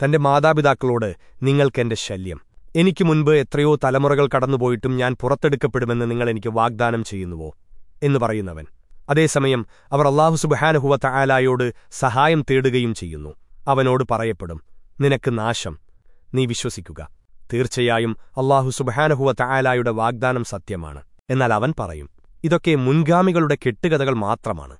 തന്റെ മാതാപിതാക്കളോട് നിങ്ങൾക്കെന്റെ ശല്യം. എനിക്ക് മുൻപ് എത്രയോ തലമുറകൾ കടന്നുപോയിട്ടും ഞാൻ പുറത്തെടുക്കപ്പെടുമെന്ന് നിങ്ങൾ എനിക്ക് വാഗ്ദാനം ചെയ്യുന്നുവോ? എന്ന് പറയുന്നവൻ. അതേസമയം അവർ അള്ളാഹു സുബഹാനഹുവ തആലായോട് സഹായം തേടുകയും ചെയ്യുന്നു. അവനോട് പറയപ്പെടും നിനക്ക് നാശം. നീ വിശ്വസിക്കുക. തീർച്ചയായും അള്ളാഹു സുബഹാനഹുവ തആലായുടെ വാഗ്ദാനം സത്യമാണ്. എന്നാൽ അവൻ പറയും ഇതൊക്കെ മുൻഗാമികളുടെ കെട്ടുകഥകൾ മാത്രമാണ്.